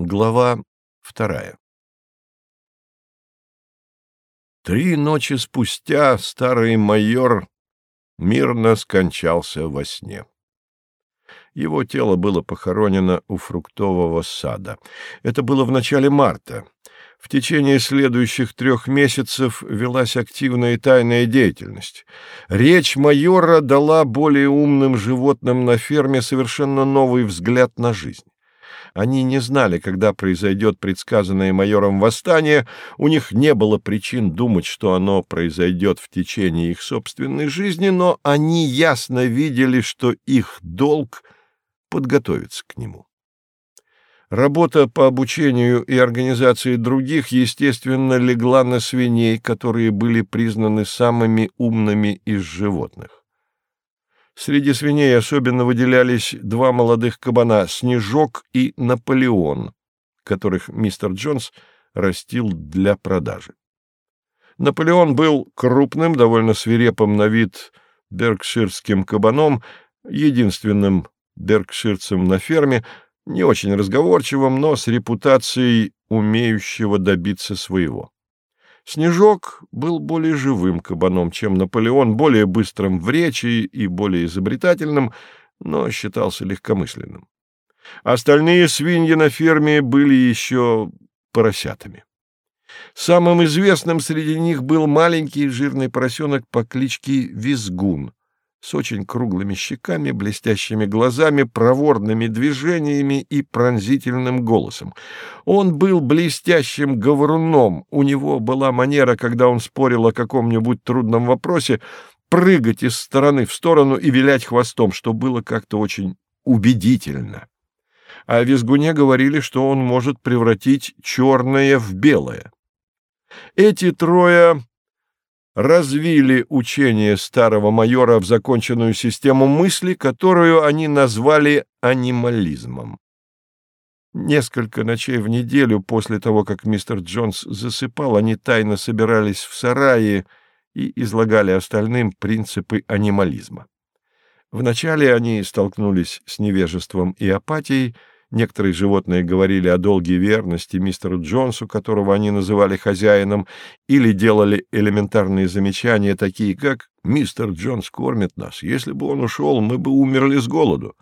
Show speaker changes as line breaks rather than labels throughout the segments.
Глава вторая Три ночи спустя старый майор мирно скончался во сне. Его тело было похоронено у фруктового сада. Это было в начале марта. В течение следующих трех месяцев велась активная и тайная деятельность. Речь майора дала более умным животным на ферме совершенно новый взгляд на жизнь. Они не знали, когда произойдет предсказанное майором восстание, у них не было причин думать, что оно произойдет в течение их собственной жизни, но они ясно видели, что их долг — подготовиться к нему. Работа по обучению и организации других, естественно, легла на свиней, которые были признаны самыми умными из животных. Среди свиней особенно выделялись два молодых кабана — Снежок и Наполеон, которых мистер Джонс растил для продажи. Наполеон был крупным, довольно свирепым на вид беркширским кабаном, единственным беркширцем на ферме, не очень разговорчивым, но с репутацией умеющего добиться своего. Снежок был более живым кабаном, чем Наполеон, более быстрым в речи и более изобретательным, но считался легкомысленным. Остальные свиньи на ферме были еще поросятами. Самым известным среди них был маленький жирный поросенок по кличке Визгун с очень круглыми щеками, блестящими глазами, проворными движениями и пронзительным голосом. Он был блестящим говоруном, у него была манера, когда он спорил о каком-нибудь трудном вопросе, прыгать из стороны в сторону и вилять хвостом, что было как-то очень убедительно. О Визгуне говорили, что он может превратить черное в белое. Эти трое развили учение старого майора в законченную систему мысли, которую они назвали анимализмом. Несколько ночей в неделю после того, как мистер Джонс засыпал, они тайно собирались в сарае и излагали остальным принципы анимализма. Вначале они столкнулись с невежеством и апатией, Некоторые животные говорили о долге верности мистеру Джонсу, которого они называли хозяином, или делали элементарные замечания, такие как «Мистер Джонс кормит нас. Если бы он ушел, мы бы умерли с голоду».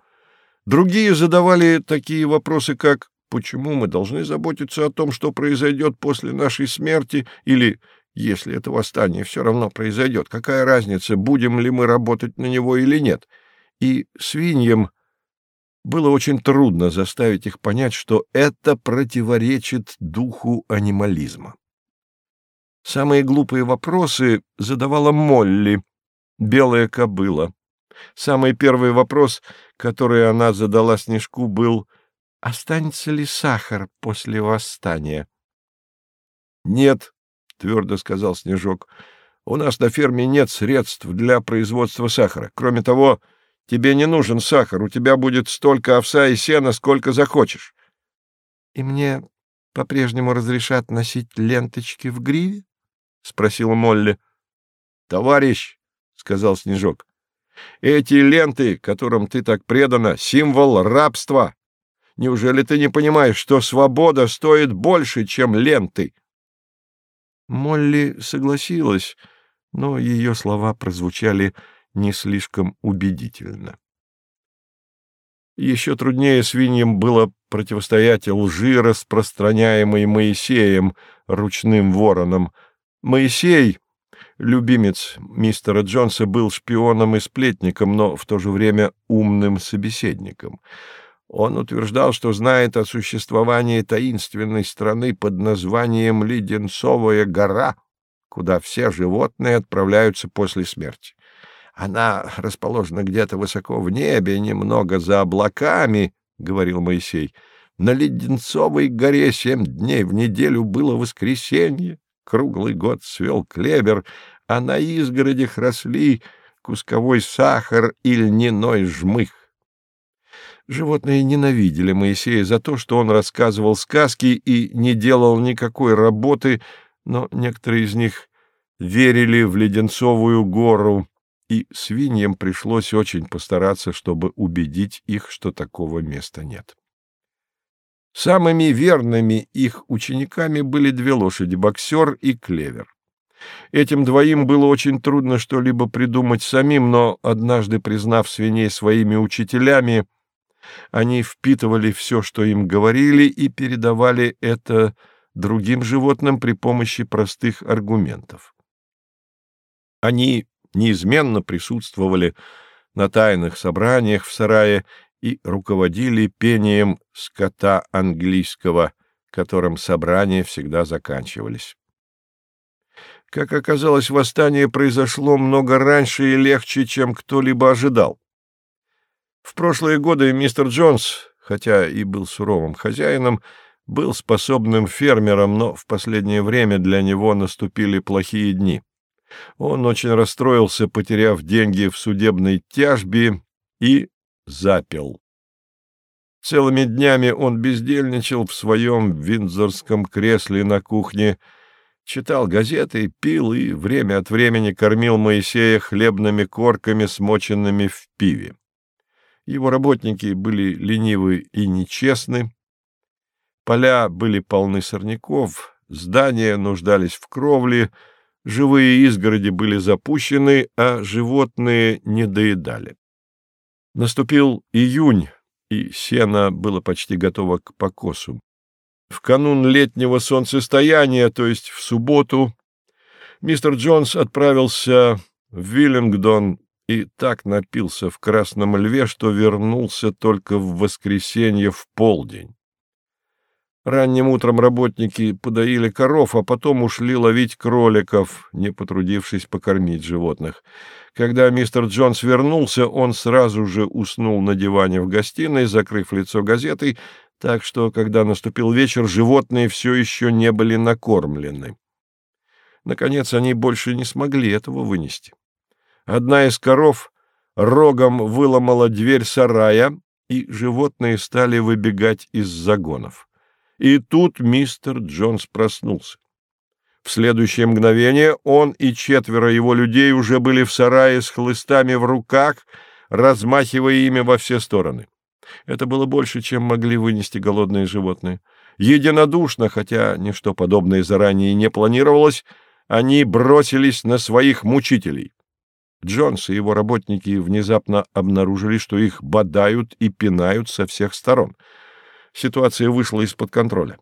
Другие задавали такие вопросы, как «Почему мы должны заботиться о том, что произойдет после нашей смерти?» или «Если это восстание все равно произойдет, какая разница, будем ли мы работать на него или нет?» И свиньям было очень трудно заставить их понять, что это противоречит духу анимализма. Самые глупые вопросы задавала Молли, белая кобыла. Самый первый вопрос, который она задала Снежку, был «Останется ли сахар после восстания?» «Нет», — твердо сказал Снежок, — «у нас на ферме нет средств для производства сахара. Кроме того, — Тебе не нужен сахар, у тебя будет столько овса и сена, сколько захочешь. — И мне по-прежнему разрешат носить ленточки в гриве? — спросила Молли. — Товарищ, — сказал Снежок, — эти ленты, которым ты так предана, — символ рабства. Неужели ты не понимаешь, что свобода стоит больше, чем ленты? Молли согласилась, но ее слова прозвучали не слишком убедительно. Еще труднее свиньям было противостоять лжи, распространяемой Моисеем, ручным вороном. Моисей, любимец мистера Джонса, был шпионом и сплетником, но в то же время умным собеседником. Он утверждал, что знает о существовании таинственной страны под названием Леденцовая гора, куда все животные отправляются после смерти. Она расположена где-то высоко в небе, немного за облаками, — говорил Моисей. На Леденцовой горе семь дней в неделю было воскресенье, круглый год свел клевер, а на изгородях росли кусковой сахар и льняной жмых. Животные ненавидели Моисея за то, что он рассказывал сказки и не делал никакой работы, но некоторые из них верили в Леденцовую гору, и свиньям пришлось очень постараться, чтобы убедить их, что такого места нет. Самыми верными их учениками были две лошади — боксер и клевер. Этим двоим было очень трудно что-либо придумать самим, но, однажды признав свиней своими учителями, они впитывали все, что им говорили, и передавали это другим животным при помощи простых аргументов. Они неизменно присутствовали на тайных собраниях в сарае и руководили пением скота английского, которым собрания всегда заканчивались. Как оказалось, восстание произошло много раньше и легче, чем кто-либо ожидал. В прошлые годы мистер Джонс, хотя и был суровым хозяином, был способным фермером, но в последнее время для него наступили плохие дни. Он очень расстроился, потеряв деньги в судебной тяжбе, и запил. Целыми днями он бездельничал в своем виндзорском кресле на кухне, читал газеты, пил и время от времени кормил Моисея хлебными корками, смоченными в пиве. Его работники были ленивы и нечестны, поля были полны сорняков, здания нуждались в кровле, живые изгороди были запущены, а животные не доедали. Наступил июнь, и сено было почти готово к покосу. В канун летнего солнцестояния, то есть в субботу, мистер Джонс отправился в Виллингдон и так напился в Красном Льве, что вернулся только в воскресенье в полдень. Ранним утром работники подоили коров, а потом ушли ловить кроликов, не потрудившись покормить животных. Когда мистер Джонс вернулся, он сразу же уснул на диване в гостиной, закрыв лицо газетой, так что, когда наступил вечер, животные все еще не были накормлены. Наконец, они больше не смогли этого вынести. Одна из коров рогом выломала дверь сарая, и животные стали выбегать из загонов. И тут мистер Джонс проснулся. В следующее мгновение он и четверо его людей уже были в сарае с хлыстами в руках, размахивая ими во все стороны. Это было больше, чем могли вынести голодные животные. Единодушно, хотя ничто подобное заранее не планировалось, они бросились на своих мучителей. Джонс и его работники внезапно обнаружили, что их бодают и пинают со всех сторон. Ситуация вышла из-под контроля.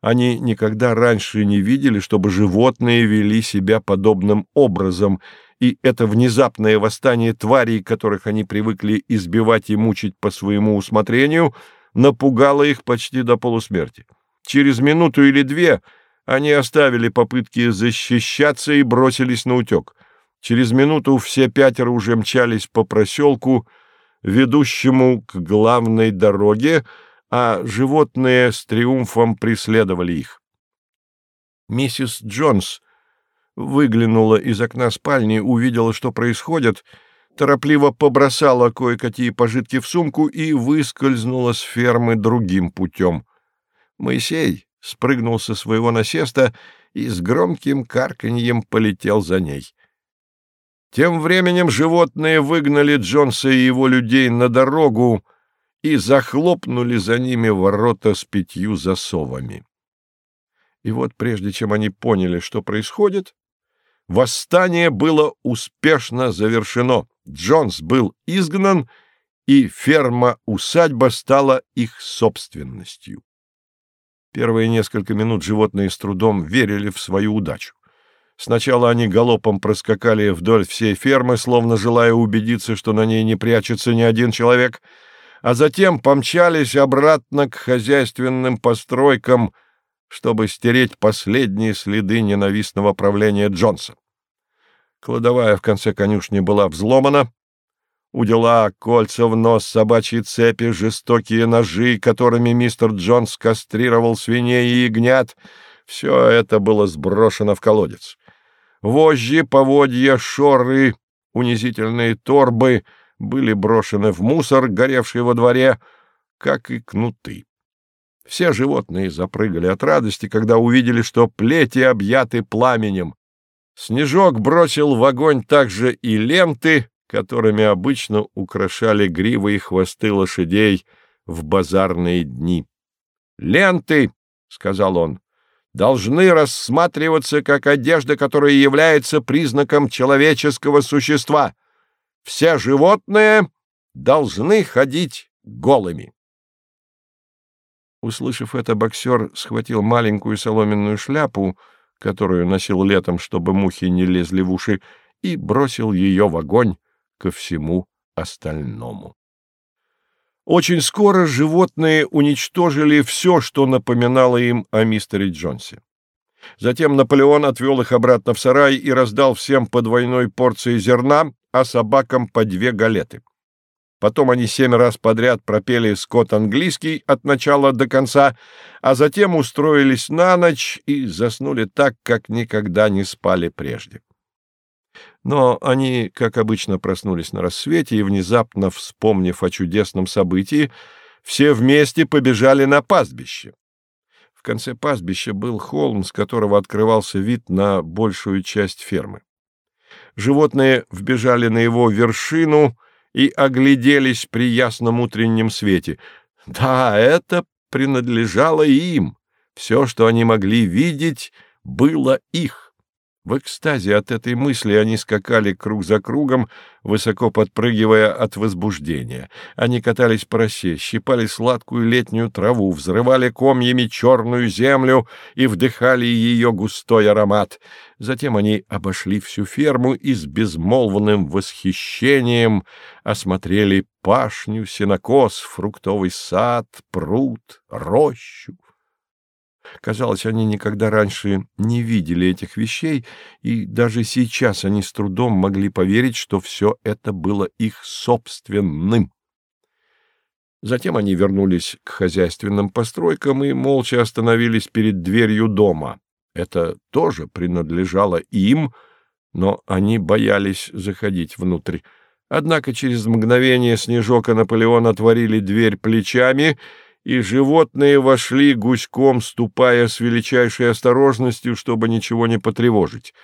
Они никогда раньше не видели, чтобы животные вели себя подобным образом, и это внезапное восстание тварей, которых они привыкли избивать и мучить по своему усмотрению, напугало их почти до полусмерти. Через минуту или две они оставили попытки защищаться и бросились на утек. Через минуту все пятеро уже мчались по проселку, ведущему к главной дороге, а животные с триумфом преследовали их. Миссис Джонс выглянула из окна спальни, увидела, что происходит, торопливо побросала кое-какие пожитки в сумку и выскользнула с фермы другим путем. Моисей спрыгнул со своего насеста и с громким карканьем полетел за ней. Тем временем животные выгнали Джонса и его людей на дорогу, и захлопнули за ними ворота с пятью засовами. И вот прежде чем они поняли, что происходит, восстание было успешно завершено. Джонс был изгнан, и ферма-усадьба стала их собственностью. Первые несколько минут животные с трудом верили в свою удачу. Сначала они галопом проскакали вдоль всей фермы, словно желая убедиться, что на ней не прячется ни один человек — а затем помчались обратно к хозяйственным постройкам, чтобы стереть последние следы ненавистного правления Джонса. Кладовая в конце конюшни была взломана, удила, кольца в нос, собачьи цепи, жестокие ножи, которыми мистер Джонс кастрировал свиней и ягнят — все это было сброшено в колодец. Вожжи, поводья, шоры, унизительные торбы — были брошены в мусор, горевший во дворе, как и кнуты. Все животные запрыгали от радости, когда увидели, что плети объяты пламенем. Снежок бросил в огонь также и ленты, которыми обычно украшали гривы и хвосты лошадей в базарные дни. Ленты, — сказал он, — должны рассматриваться как одежда, которая является признаком человеческого существа. Все животные должны ходить голыми. Услышав это, боксер схватил маленькую соломенную шляпу, которую носил летом, чтобы мухи не лезли в уши, и бросил ее в огонь ко всему остальному. Очень скоро животные уничтожили все, что напоминало им о мистере Джонсе. Затем Наполеон отвел их обратно в сарай и раздал всем по двойной порции зерна, а собакам по две галеты. Потом они семь раз подряд пропели скот английский от начала до конца, а затем устроились на ночь и заснули так, как никогда не спали прежде. Но они, как обычно, проснулись на рассвете и, внезапно вспомнив о чудесном событии, все вместе побежали на пастбище. В конце пастбища был холм, с которого открывался вид на большую часть фермы. Животные вбежали на его вершину и огляделись при ясном утреннем свете. Да, это принадлежало им. Все, что они могли видеть, было их. В экстазе от этой мысли они скакали круг за кругом, высоко подпрыгивая от возбуждения. Они катались по росе, щипали сладкую летнюю траву, взрывали комьями черную землю и вдыхали ее густой аромат. Затем они обошли всю ферму и с безмолвным восхищением осмотрели пашню, сенокос, фруктовый сад, пруд, рощу. Казалось, они никогда раньше не видели этих вещей, и даже сейчас они с трудом могли поверить, что все это было их собственным. Затем они вернулись к хозяйственным постройкам и молча остановились перед дверью дома. Это тоже принадлежало им, но они боялись заходить внутрь. Однако через мгновение Снежок и Наполеон отворили дверь плечами — и животные вошли гуськом, ступая с величайшей осторожностью, чтобы ничего не потревожить.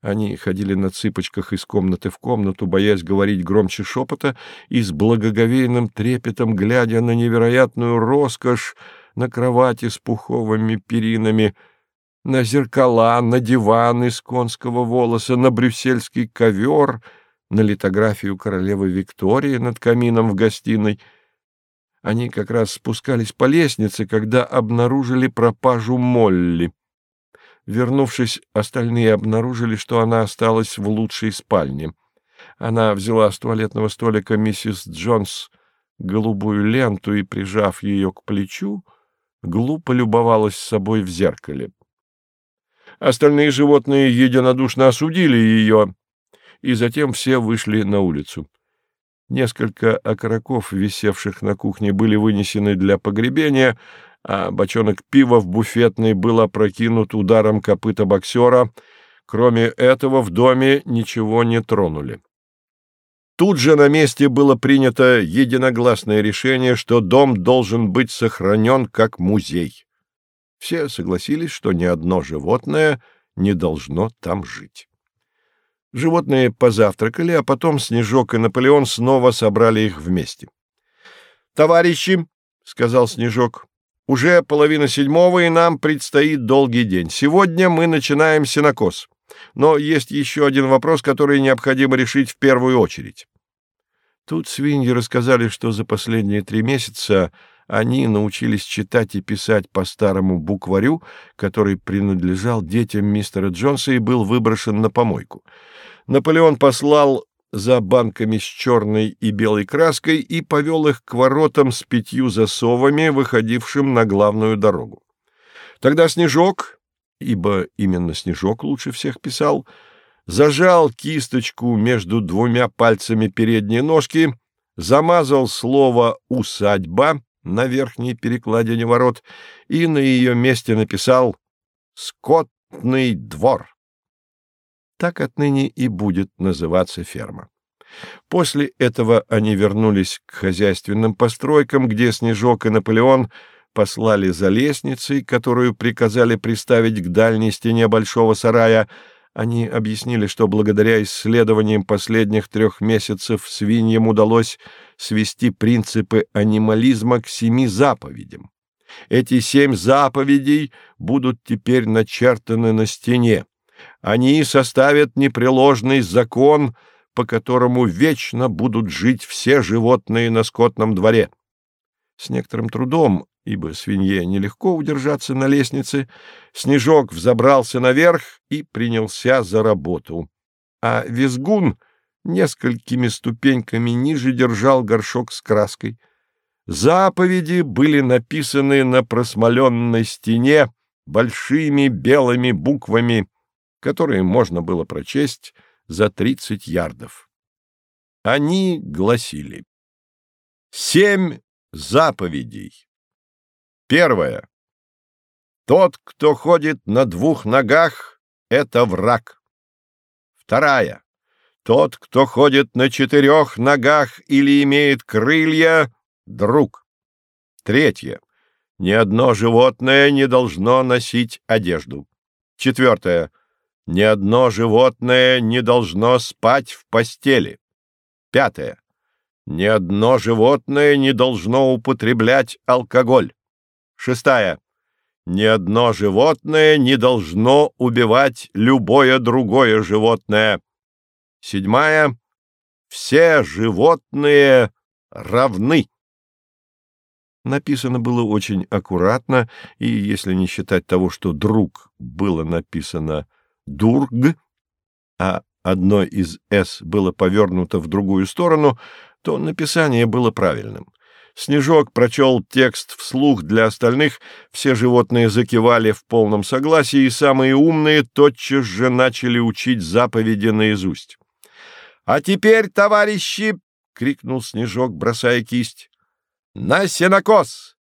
Они ходили на цыпочках из комнаты в комнату, боясь говорить громче шепота, и с благоговейным трепетом, глядя на невероятную роскошь на кровати с пуховыми перинами, на зеркала, на диван из конского волоса, на брюссельский ковер, на литографию королевы Виктории над камином в гостиной — они как раз спускались по лестнице, когда обнаружили пропажу Молли. Вернувшись, остальные обнаружили, что она осталась в лучшей спальне. Она взяла с туалетного столика миссис Джонс голубую ленту и, прижав ее к плечу, глупо любовалась собой в зеркале. Остальные животные единодушно осудили ее, и затем все вышли на улицу. Несколько окороков, висевших на кухне, были вынесены для погребения, а бочонок пива в буфетной был опрокинут ударом копыта боксера. Кроме этого, в доме ничего не тронули. Тут же на месте было принято единогласное решение, что дом должен быть сохранен как музей. Все согласились, что ни одно животное не должно там жить. Животные позавтракали, а потом Снежок и Наполеон снова собрали их вместе. «Товарищи», — сказал Снежок, — «уже половина седьмого, и нам предстоит долгий день. Сегодня мы начинаем сенокос. Но есть еще один вопрос, который необходимо решить в первую очередь». Тут свиньи рассказали, что за последние три месяца они научились читать и писать по старому букварю, который принадлежал детям мистера Джонса и был выброшен на помойку. Наполеон послал за банками с черной и белой краской и повел их к воротам с пятью засовами, выходившим на главную дорогу. Тогда Снежок, ибо именно Снежок лучше всех писал, зажал кисточку между двумя пальцами передней ножки, замазал слово «усадьба» на верхней перекладине ворот и на ее месте написал «скотный двор». Так отныне и будет называться ферма. После этого они вернулись к хозяйственным постройкам, где Снежок и Наполеон послали за лестницей, которую приказали приставить к дальней стене большого сарая. Они объяснили, что благодаря исследованиям последних трех месяцев свиньям удалось свести принципы анимализма к семи заповедям. Эти семь заповедей будут теперь начертаны на стене. Они составят непреложный закон, по которому вечно будут жить все животные на скотном дворе. С некоторым трудом, ибо свинье нелегко удержаться на лестнице, Снежок взобрался наверх и принялся за работу. А Визгун несколькими ступеньками ниже держал горшок с краской. Заповеди были написаны на просмоленной стене большими белыми буквами, которые можно было прочесть за тридцать ярдов. Они гласили «Семь заповедей». Первое. Тот, кто ходит на двух ногах, — это враг. Вторая. Тот, кто ходит на четырех ногах или имеет крылья, друг. Третье. Ни одно животное не должно носить одежду. Четвертое. Ни одно животное не должно спать в постели. Пятое. Ни одно животное не должно употреблять алкоголь. Шестая. Ни одно животное не должно убивать любое другое животное. Седьмая. Все животные равны написано было очень аккуратно, и, если не считать того, что «друг» было написано «дург», а одно из «с» было повернуто в другую сторону, то написание было правильным. Снежок прочел текст вслух для остальных, все животные закивали в полном согласии, и самые умные тотчас же начали учить заповеди наизусть. — А теперь, товарищи! — крикнул Снежок, бросая кисть. На сенокос!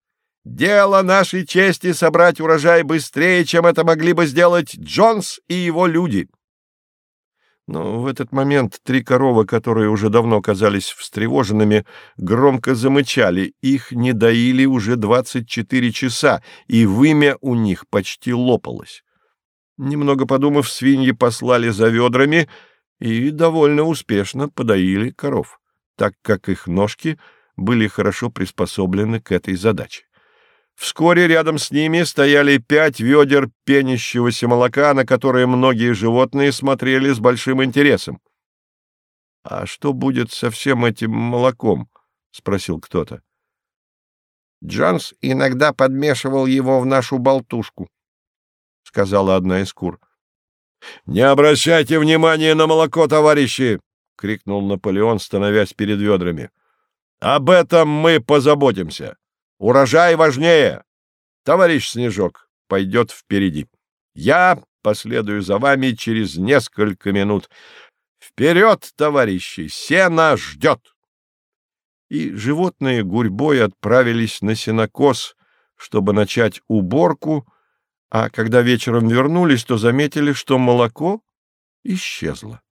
Дело нашей чести собрать урожай быстрее, чем это могли бы сделать Джонс и его люди. Но в этот момент три коровы, которые уже давно казались встревоженными, громко замычали. Их не доили уже двадцать четыре часа, и вымя у них почти лопалось. Немного подумав, свиньи послали за ведрами и довольно успешно подоили коров, так как их ножки — были хорошо приспособлены к этой задаче. Вскоре рядом с ними стояли пять ведер пенящегося молока, на которые многие животные смотрели с большим интересом. — А что будет со всем этим молоком? — спросил кто-то. — Джонс иногда подмешивал его в нашу болтушку, — сказала одна из кур. — Не обращайте внимания на молоко, товарищи! — крикнул Наполеон, становясь перед ведрами. — об этом мы позаботимся. Урожай важнее. Товарищ Снежок пойдет впереди. Я последую за вами через несколько минут. Вперед, товарищи, сено ждет! И животные гурьбой отправились на сенокос, чтобы начать уборку, а когда вечером вернулись, то заметили, что молоко исчезло.